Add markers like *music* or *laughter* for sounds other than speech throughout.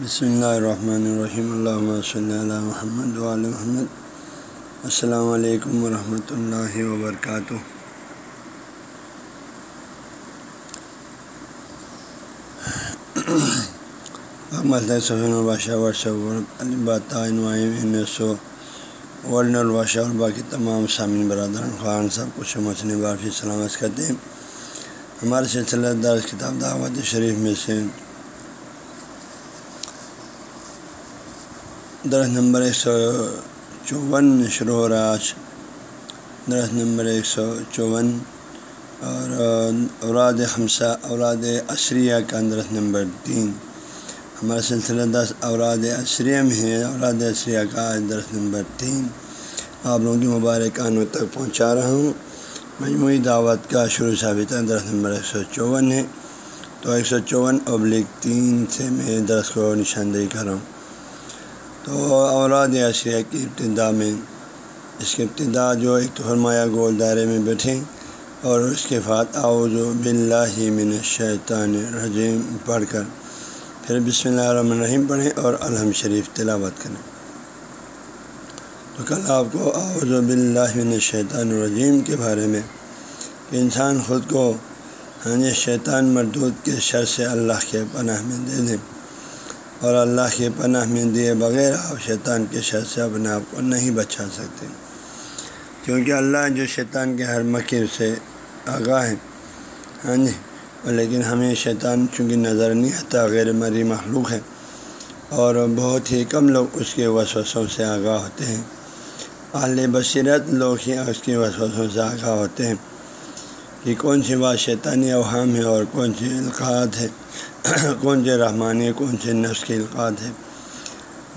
بسم اللہ الرحمن الرحیم اللہ صلی اللہ محمد علیہ محمد السلام علیکم ورحمۃ اللہ وبرکاتہ صفین الباشہ ورثہ سو ورن اور باقی تمام سامعین برادر خان صاحب، کچھ مچھلی بارفی سلامت کرتے ہیں۔ ہمارے سلسلہ درس کتاب دعوت شریف میں سے درخت نمبر ایک سو چون شروع ہو رہا آج۔ درخت نمبر ایک سو چون اور اوراد خمسہ، اوراد عشریہ کا درخت نمبر تین۔ ہمارا سلسلہ دس اوراد عشریہ میں ہے۔ اوراد عشریہ کا درخت نمبر تین۔ آپ لوگوں کی مبارکانوں تک پہنچا رہا ہوں۔ مجموعی دعوت کا شروع ثابت درخت نمبر ایک سو چون ہے۔ تو ایک سو چون ابلک تین سے میں درخت کو نشاندہی کر رہا ہوں۔ تو اوراد اشیاء کی ابتدا میں اس کی ابتدا جو ایک تو فرمایا گول دائرے میں بیٹھیں اور اس کے بعد آؤ جو بلّہ من الشیطان رجیم پڑھ کر پھر بسم اللہ الرحمن الرحیم پڑھیں اور الحم شریف تلاوت کریں۔ تو کل آپ کو آؤ جو بلّہ من الشیطان الرجیم کے بارے میں کہ انسان خود کو ہاں جی، شیطان مردود کے شر سے اللہ کے پناہ میں دے دیں۔ اور اللہ کے پناہ میں دیے بغیر آپ شیطان کے شر سے اپنے آپ کو نہیں بچا سکتے۔ کیونکہ اللہ جو شیطان کے ہر مکر سے آگاہ ہے ہاں جی لیکن ہمیں شیطان چونکہ نظر نہیں آتا، غیر مری مخلوق ہے۔ اور بہت ہی کم لوگ اس کے وسوسوں سے آگاہ ہوتے ہیں۔ اہل بصیرت لوگ ہی اس کے وسوسوں سے آگاہ ہوتے ہیں۔ کہ کون سی بات شیطانی اوہام ہے اور کون سی القاعت ہے۔ *coughs* کون سے رحمانی کون سے نفس کے القاعت ہے۔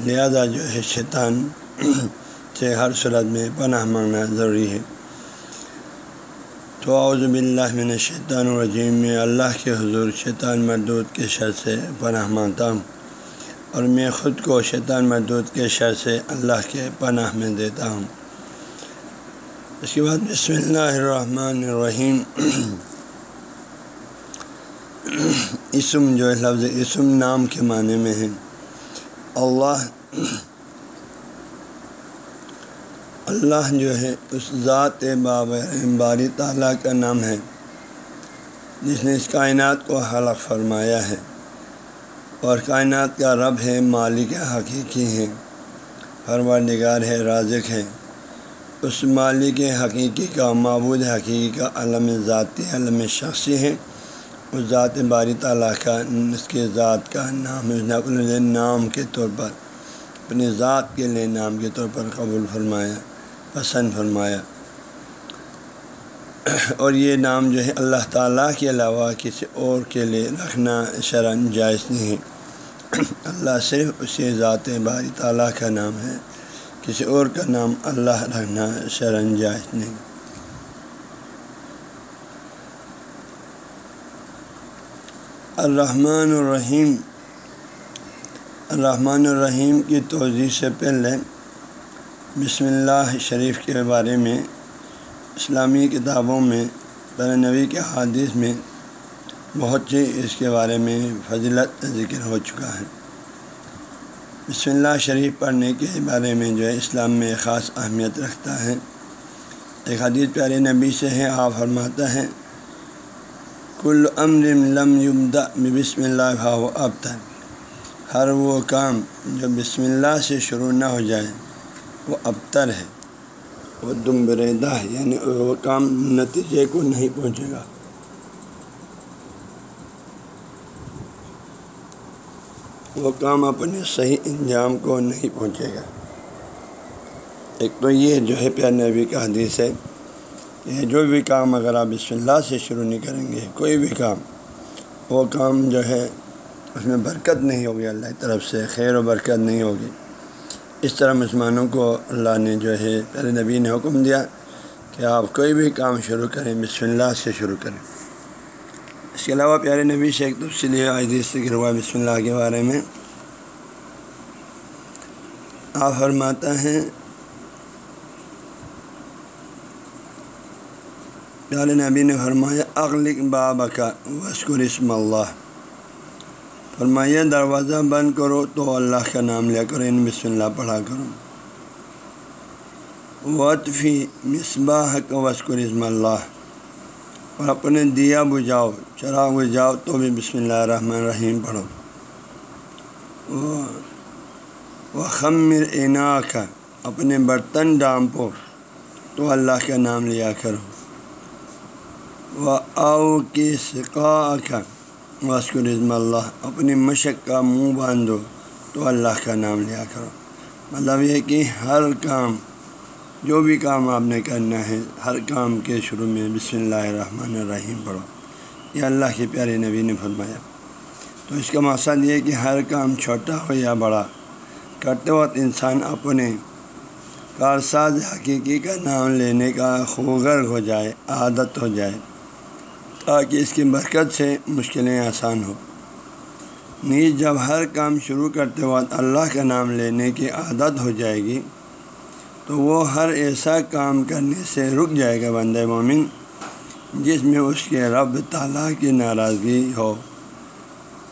لہذا جو ہے شیطان *coughs* سے ہر صورت میں پناہ مانگنا ضروری ہے۔ تو اعوذ باللہ من الشیطان الرجیم، میں اللہ کے حضور شیطان مردود کے شر سے پناہ مانگتا ہوں اور میں خود کو شیطان مردود کے شر سے اللہ کے پناہ میں دیتا ہوں۔ اس کے بعد بسم اللہ الرحمن الرحیم۔ *coughs* اسم جو ہے، لفظ اسم نام کے معنی میں ہے۔ اللہ اللہ جو ہے، اس ذات باب باری تعالیٰ کا نام ہے، جس نے اس کائنات کو حلق فرمایا ہے۔ اور کائنات کا رب ہے، مالک حقیقی ہے، پروردگار ہے، رازق ہے۔ اس مالک حقیقی کا معبود، حقیقی کا علم ذاتی، علم شخصی ہے۔ اس ذات باری تعالیٰ کا، اس کے ذات کا نام، اس نام کے طور پر اپنے ذات کے لیے نام کے طور پر قبول فرمایا، پسند فرمایا۔ اور یہ نام جو ہے اللہ تعالیٰ کے علاوہ کسی اور کے لیے رکھنا شرن جائز نہیں۔ ہے اللہ صرف اسی ذات باری تعالیٰ کا نام ہے، کسی اور کا نام اللہ رکھنا شرن جائز نہیں۔ الرحمن الرحیم۔ الرحمن الرحیم کی توضیع سے پہلے بسم اللہ شریف کے بارے میں، اسلامی کتابوں میں بر نبی کے حادث میں بہت سی اس کے بارے میں فضلت ذکر ہو چکا ہے۔ بسم اللہ شریف پڑھنے کے بارے میں جو ہے اسلام میں خاص اہمیت رکھتا ہے۔ ایک حدیث پیارے نبی سے ہے، آپ فرماتا ہے کل امر لم یمدا بسم اللہ بھاؤ اب تک ہر وہ کام جو بسم اللہ سے شروع نہ ہو جائے، وہ ابتر ہے، وہ دم بریدہ ہے یعنی وہ کام نتیجے کو نہیں پہنچے گا۔ وہ کام اپنے صحیح انجام کو نہیں پہنچے گا۔ ایک تو یہ جو ہے پیار نبی کا حدیث ہے کہ جو بھی کام اگر آپ بسم اللہ سے شروع نہیں کریں گے، کوئی بھی کام، وہ کام جو ہے اس میں برکت نہیں ہوگی اللہ کی طرف سے، خیر و برکت نہیں ہوگی۔ اس طرح مسلمانوں کو اللہ نے جو ہے پہلے نبی نے حکم دیا کہ آپ کوئی بھی کام شروع کریں، بسم اللہ سے شروع کریں۔ اس کے علاوہ پیارے نبی سے ایک تفصیلی عیدی سے گروا بسم اللہ کے بارے میں۔ آپ فرماتا ہیں پیارے نبی نے فرمایا اغلق بابا کا وسکر اسم اللہ فرمایا دروازہ بند کرو تو اللہ کا نام لیا کرو ان بسم اللہ پڑھا کرو وطفی مصباح کا وسکر اسم اللہ اور اپنے دیا بجھاؤ چراغ بجھاؤ تو بھی بسم اللہ الرحمن الرحیم پڑھو وہ خمر عنا کا اپنے برتن ڈانپو تو اللہ کا نام لیا کرو وہ آؤ کی سکا کا واسکر رضم اللہ، اپنی مشق کا منہ باندھو تو اللہ کا نام لیا کرو۔ مطلب یہ کہ ہر کام، جو بھی کام آپ نے کرنا ہے، ہر کام کے شروع میں بسم اللہ الرحمن الرحیم پڑھو۔ یہ اللہ کے پیارے نبی نے فرمایا۔ تو اس کا مقصد یہ کہ ہر کام چھوٹا ہو یا بڑا، کرتے وقت انسان اپنے کارساز حقیقی کا نام لینے کا خوگر ہو جائے، عادت ہو جائے۔ تاکہ اس کی برکت سے مشکلیں آسان ہو نیز جب ہر کام شروع کرتے وقت اللہ کا نام لینے کی عادت ہو جائے گی، تو وہ ہر ایسا کام کرنے سے رک جائے گا بند مومن، جس میں اس کے رب تعالیٰ کی ناراضگی ہو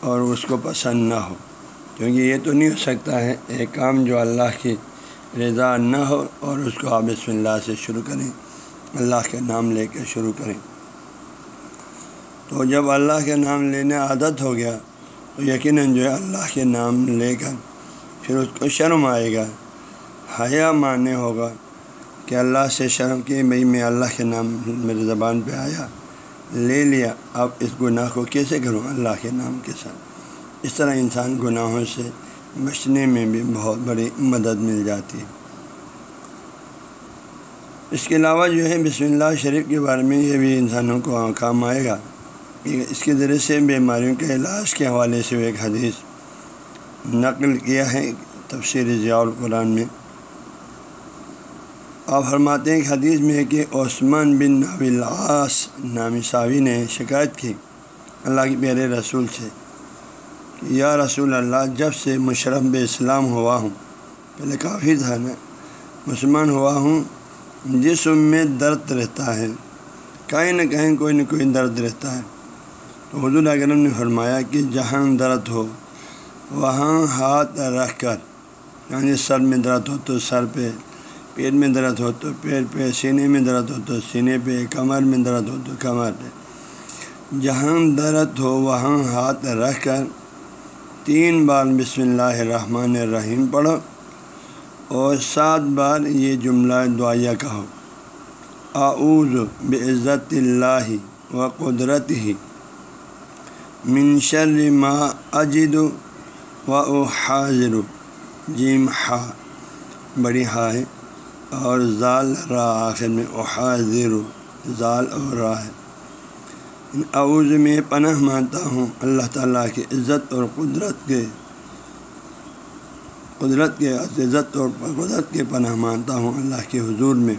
اور اس کو پسند نہ ہو۔ کیونکہ یہ تو نہیں ہو سکتا ہے، ایک کام جو اللہ کی رضا نہ ہو اور اس کو آپ بسم اللہ سے شروع کریں، اللہ کے نام لے کے شروع کریں۔ تو جب اللہ کے نام لینے عادت ہو گیا تو یقیناً جو ہے اللہ کے نام لے کر پھر اس کو شرم آئے گا۔ حیا ماننے ہوگا کہ اللہ سے شرم کی بھائی میں اللہ کے نام میرے زبان پہ آیا، لے لیا۔ اب اس گناہ کو کیسے کروں اللہ کے نام کے ساتھ؟ اس طرح انسان گناہوں سے بچنے میں بھی بہت بڑی مدد مل جاتی ہے۔ اس کے علاوہ جو ہے بسم اللہ شریف کے بارے میں یہ بھی انسانوں کو کام آئے گا۔ اس کے ذریعے سے بیماریوں کے علاج کے حوالے سے ایک حدیث نقل کیا ہے تفسیر ضیاء القرآن میں۔ آپ فرماتے ہیں کہ حدیث میں ہے کہ عثمان بن نابلاس نامی صاوی نے شکایت کی اللہ کے پیارے رسول سے کہ یا رسول اللہ، جب سے مشرف اسلام ہوا ہوں، پہلے کافی تھا نا، مسلمان ہوا ہوں، جسم میں درد رہتا ہے، کہیں نہ کہیں کوئی نہ کوئی درد رہتا ہے۔ تو حضور اکرم نے فرمایا کہ جہاں درد ہو، وہاں ہاتھ رکھ کر یعنی سر میں درد ہو تو سر پہ پیٹ میں درد ہو تو پیر پہ، سینے میں درد ہو تو سینے پہ، کمر میں درد ہو تو کمر پہ۔ جہاں درد ہو، وہاں ہاتھ رکھ کر تین بار بسم اللہ الرحمن الرحیم پڑھو اور سات بار یہ جملہ دعائیہ کہو۔ اعوذ بعزت اللہ و قدرت ہی منشر ما اجد و حاضر جیم ہا، بڑی ہا ہے، اور ذال را آخر میں احاضر ذال اور را ہے۔ اعوذ میں پناہ مانتا ہوں اللہ تعالیٰ کی عزت اور قدرت کے قدرت کے عزت اور قدرت کے پناہ مانتا ہوں اللہ کے حضور میں۔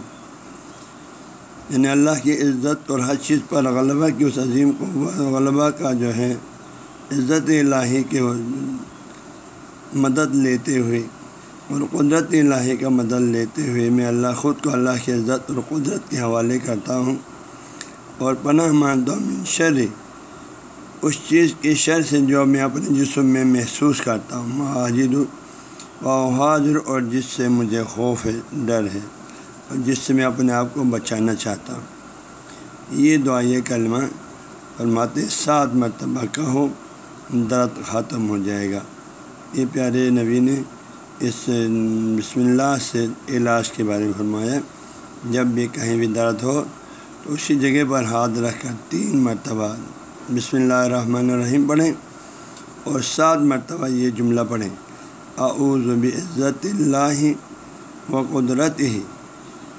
یعنی اللہ کی عزت اور ہر چیز پر غلبہ کی اس عظیم غلبہ کا جو ہے عزت الہی کے مدد لیتے ہوئے اور قدرت الہی کا مدد لیتے ہوئے میں اللہ خود کو اللہ کی عزت اور قدرت کے حوالے کرتا ہوں اور پناہ مانتا ہوں شر اس چیز کی شر سے جو میں اپنے جسم میں محسوس کرتا ہوں مہاجد و حاضر اور جس سے مجھے خوف ہے، ڈر ہے۔ جس سے میں اپنے آپ کو بچانا چاہتا ہوں۔ یہ دعا، یہ کلمہ فرماتے سات مرتبہ کہو، درد ختم ہو جائے گا۔ یہ پیارے نبی نے اس بسم اللہ سے علاج کے بارے میں فرمایا جب بھی کہیں بھی درد ہو، تو اسی جگہ پر ہاتھ رکھ کر تین مرتبہ بسم اللہ الرحمن الرحیم پڑھیں اور سات مرتبہ یہ جملہ پڑھیں۔ اعوذ بعزت اللہ و قدرت ہی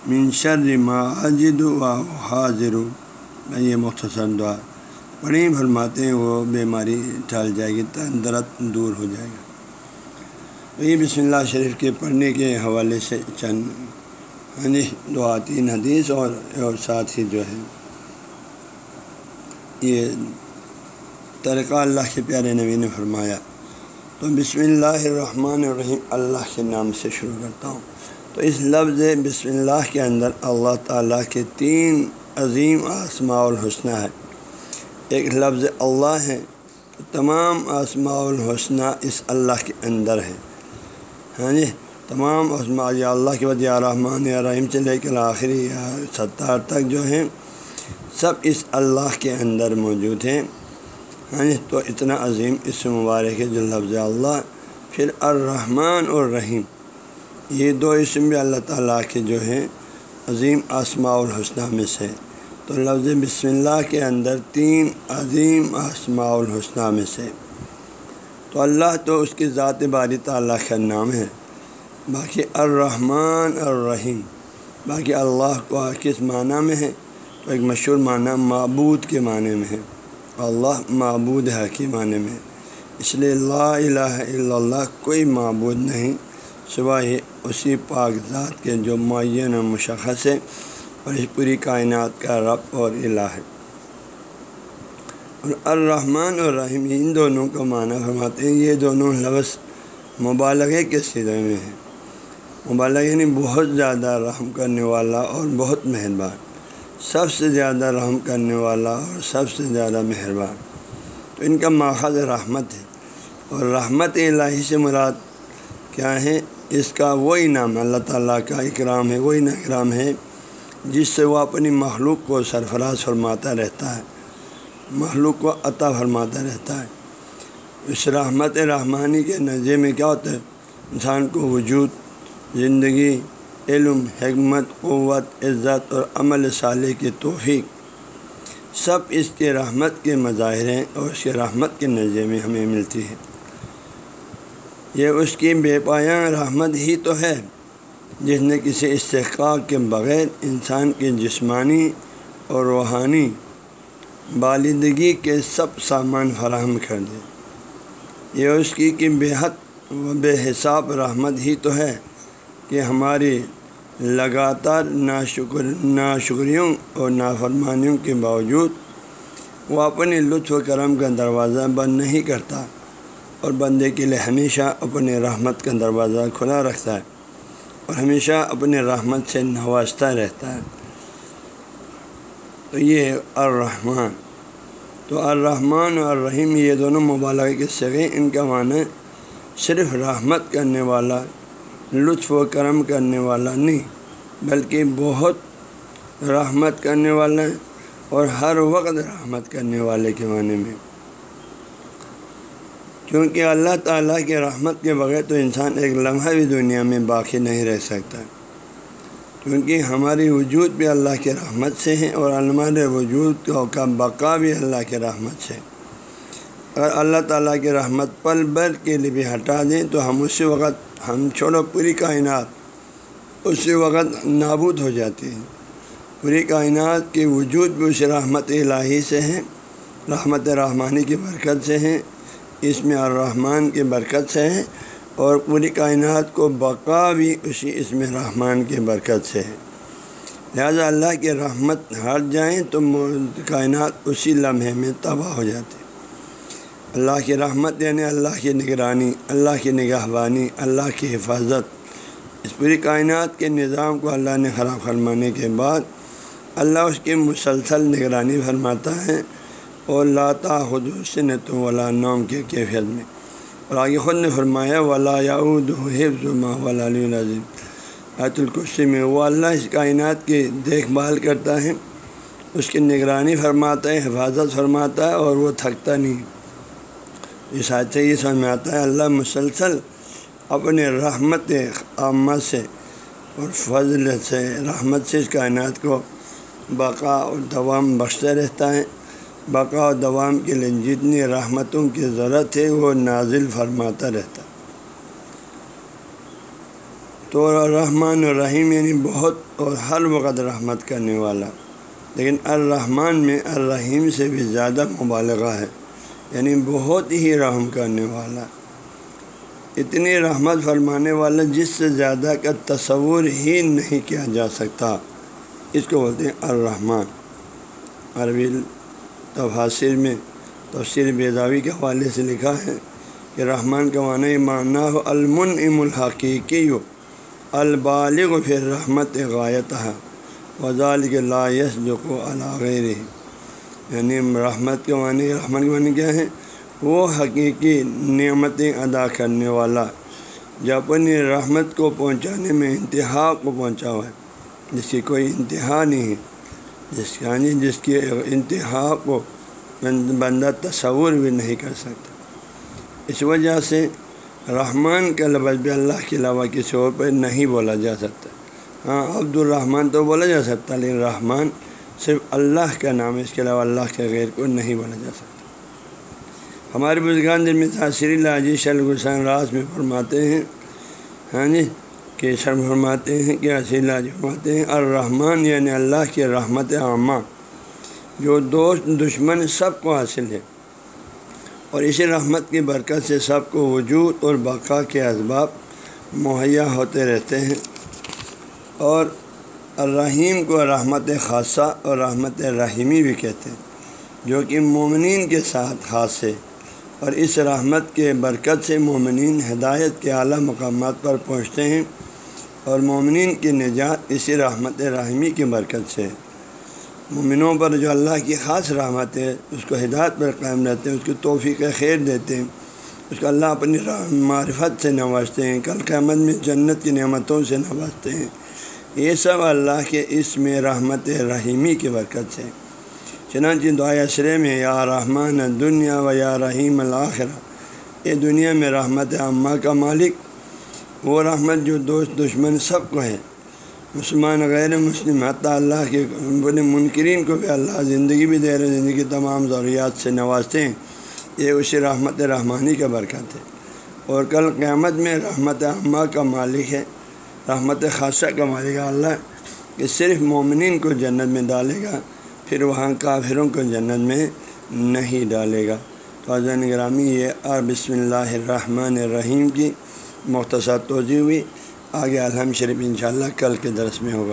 منشر ماجد و حاضر. یہ مختصر دعا پڑھیں، فرماتے ہیں وہ بیماری ٹھل جائے گی، درد دور ہو جائے گا۔ یہ بسم اللہ شریف کے پڑھنے کے حوالے سے چند ہاں جی دعا، تین حدیث اور اور ساتھ ہی جو ہے۔ یہ طریقہ اللہ کے پیارے نبی نے فرمایا۔ تو بسم اللہ الرحمن الرحیم، اللہ کے نام سے شروع کرتا ہوں۔ تو اس لفظ بسم اللہ کے اندر اللہ تعالیٰ کے تین عظیم آسماء الحسنہ ہے ایک لفظ اللہ ہے تمام آسماء الحسنہ اس اللہ کے اندر ہے ہاں جی تمام عثما یا اللہ کے وجہ رحمٰن یا رحیم سے لے کر آخری یا ستار تک جو ہیں، سب اس اللہ کے اندر موجود ہیں۔ ہاں جی تو اتنا عظیم اس مبارک ہے جو لفظ اللہ، پھر الرحمن اور رحیم یہ دو اسم بھی اللہ تعالیٰ کے جو ہیں، عظیم آسماء الحسنہ میں سے تو لفظ بسم اللہ کے اندر تین عظیم آسماء الحسنہ میں سے تو اللہ تو اس کی ذات باری تعالیٰ کا نام ہے۔ باقی الرحمن الرحیم، باقی اللہ کو کس معنی میں ہے؟ تو ایک مشہور معنی معبود کے معنی میں ہے۔ اللہ معبود ہے کے معنی میں اس لیے لا الہ الا اللہ، کوئی معبود نہیں، سوائے اسی پاک ذات کے جو معین و مشخص ہے اور اس پوری کائنات کا رب اور الہ ہے۔ اور الرحمن اور رحیم ان دونوں کو معنی فرماتے ہیں، یہ دونوں لفظ مبالغے کے سرے میں ہیں۔ مبالغ یعنی بہت زیادہ رحم کرنے والا اور بہت مہربان۔ سب سے زیادہ رحم کرنے والا اور سب سے زیادہ مہربان۔ تو ان کا ماخذ رحمت ہے۔ اور رحمت الہی سے مراد کیا ہے اس کا وہی نام اللہ تعالیٰ کا اکرام ہے، وہی اکرام ہے جس سے وہ اپنی مخلوق کو سرفراز فرماتا رہتا ہے، مخلوق کو عطا فرماتا رہتا ہے۔ اس رحمت رحمانی کے نظر میں کیا ہوتا ہے؟ انسان کو وجود، زندگی، علم، حکمت، قوت، عزت اور عمل صالح کی توفیق سب اس کے رحمت کے مظاہر ہیں اور اس کے رحمت کے نظر میں ہمیں ملتی ہے۔ یہ اس کی بے پایاں رحمت ہی تو ہے، جس نے کسی استحقاق کے بغیر انسان کی جسمانی اور روحانی بالدگی کے سب سامان فراہم کر دے یہ اس کی کہ بے حد و بے حساب رحمت ہی تو ہے کہ ہماری لگاتار ناشکر، ناشکریوں اور نافرمانیوں کے باوجود وہ اپنے لطف و کرم کا دروازہ بند نہیں کرتا۔ اور بندے کے لیے ہمیشہ اپنے رحمت کا دروازہ کھلا رکھتا ہے اور ہمیشہ اپنے رحمت سے نوازتا رہتا ہے۔ تو یہ الرحمن۔ تو الرحمن اور الرحیم یہ دونوں مبالغ کے سگے، ان کا معنی صرف رحمت کرنے والا، لطف و کرم کرنے والا نہیں، بلکہ بہت رحمت کرنے والا ہے اور ہر وقت رحمت کرنے والے کے معنی میں۔ کیونکہ اللہ تعالیٰ کے رحمت کے بغیر تو انسان ایک لمحہ بھی دنیا میں باقی نہیں رہ سکتا۔ کیونکہ ہماری وجود بھی اللہ کے رحمت سے ہیں اور ہمارے وجود کا بقا بھی اللہ کے رحمت سے۔ اگر اللہ تعالیٰ کی رحمت پل بر کے لیے بھی ہٹا دیں تو ہم اسی وقت ہم چھوڑو، پوری کائنات اسی وقت نابود ہو جاتی ہے۔ پوری کائنات کے وجود بھی اس رحمت الہی سے ہیں رحمت رحمانی کی برکت سے ہیں اس میں الرحمن کی برکت سے ہیں اور پوری کائنات کو بقا بھی اسی اس میں رحمان کی برکت سے ہے لہذا اللہ کی رحمت ہٹ جائیں تو کائنات اسی لمحے میں تباہ ہو جاتی اللہ کی رحمت یعنی اللہ کی نگرانی، اللہ کی نگہبانی، اللہ کی حفاظت۔ اس پوری کائنات کے نظام کو اللہ نے خراب فرمانے کے بعد اللہ اس کی مسلسل نگرانی فرماتا ہے۔ اور لاتا حدود تو ولا نوم کے کیفیت میں۔ اور آگے خود نے فرمایا، ولا یاود حفظ ولا العظیم آیت القسی میں، وہ اللہ اس کائنات کی دیکھ بھال کرتا ہے، اس کی نگرانی فرماتا ہے، حفاظت فرماتا ہے اور وہ تھکتا نہیں۔ اس حادثے یہ سمجھ میں آتا ہے، اللہ مسلسل اپنے رحمت عامہ سے اور فضل سے، رحمت سے اس کائنات کو بقا اور دوام بخشتے رہتا ہے۔ بقا و دوام کے لیے جتنی رحمتوں کی ضرورت ہے، وہ نازل فرماتا رہتا۔ تو رحمان الرحیم یعنی بہت اور ہر وقت رحمت کرنے والا۔ لیکن الرحمن میں الرحیم سے بھی زیادہ مبالغہ ہے یعنی بہت ہی رحم کرنے والا۔ اتنی رحمت فرمانے والا جس سے زیادہ کا تصور ہی نہیں کیا جا سکتا۔ اس کو بولتے ہیں الرحمن۔ عربی تفاصر میں تفصیل بیداوی کے حوالے سے لکھا ہے کہ رحمان کا معنی معنی ہو المن ام الحقیقی ہو البالغ پھر رحمت غایت ہے وزال کے لاس جو کو الغیر یعنی رحمت کے معنی رحمت کے معنی کیا ہے؟ وہ حقیقی نعمتیں ادا کرنے والا، جو اپنی رحمت کو پہنچانے میں انتہا کو پہنچا ہوا ہے، جس کی کوئی انتہا نہیں ہے۔ جس کی یعنی جس کی انتہا کو بندہ تصور بھی نہیں کر سکتا۔ اس وجہ سے رحمان کا لفظ بھی اللہ کے علاوہ کسی اور پر نہیں بولا جا سکتا۔ ہاں عبد الرحمن تو بولا جا سکتا، لیکن رحمان صرف اللہ کا نام ہے اس کے علاوہ اللہ کے غیر کو نہیں بولا جا سکتا۔ ہمارے بزرگان دن میں تاثری لاجی شلگسان راز میں فرماتے ہیں ہاں جی کہ شرم فرماتے ہیں کہ اصل لاج فرماتے ہیں؟ الرحمن یعنی اللہ کی رحمت عامہ، جو دوست، دشمن سب کو حاصل ہے۔ اور اسی رحمت کی برکت سے سب کو وجود اور بقا کے اسباب مہیا ہوتے رہتے ہیں۔ اور الرحیم کو رحمت خاصہ اور رحمت رحیمی بھی کہتے ہیں، جو کہ مومنین کے ساتھ خاص ہے۔ اور اس رحمت کے برکت سے مومنین ہدایت کے اعلیٰ مقامات پر پہنچتے ہیں۔ اور مومنین کی نجات اسی رحمت رحمی کی برکت سے۔ مومنوں پر جو اللہ کی خاص رحمت ہے، اس کو ہدایت پر قائم رہتے ہیں، اس کو توفیق خیر دیتے ہیں، اس کو اللہ اپنی معرفت سے نوازتے ہیں، کل قیامت میں جنت کی نعمتوں سے نوازتے ہیں۔ یہ سب اللہ کے اس میں رحمت رحیمی کی برکت سے۔ چنانچہ دعائے اشرے میں، یا رحمان دنیا و یا رحیم الآخرہ یہ دنیا میں رحمت عامہ کا مالک وہ رحمت جو دوست دشمن سب کو ہے۔ مسلمان غیر مسلم، حتیٰ اللہ کے بڑے منکرین کو بھی اللہ زندگی بھی دے رہے زندگی تمام ضروریات سے نوازتے ہیں۔ یہ اسی رحمت رحمانی کا برکت ہے۔ اور کل قیامت میں رحمت عامہ کا مالک ہے۔ رحمت خاصہ کا مالک اللہ کہ صرف مومنین کو جنت میں ڈالے گا، پھر وہاں کافروں کو جنت میں نہیں ڈالے گا۔ تو حضین گرامی یہ اور بسم اللہ الرحمن الرحیم کی مختصر توجہ ہوئی۔ آگے الحم شریف انشاءاللہ کل کے درس میں ہوگا۔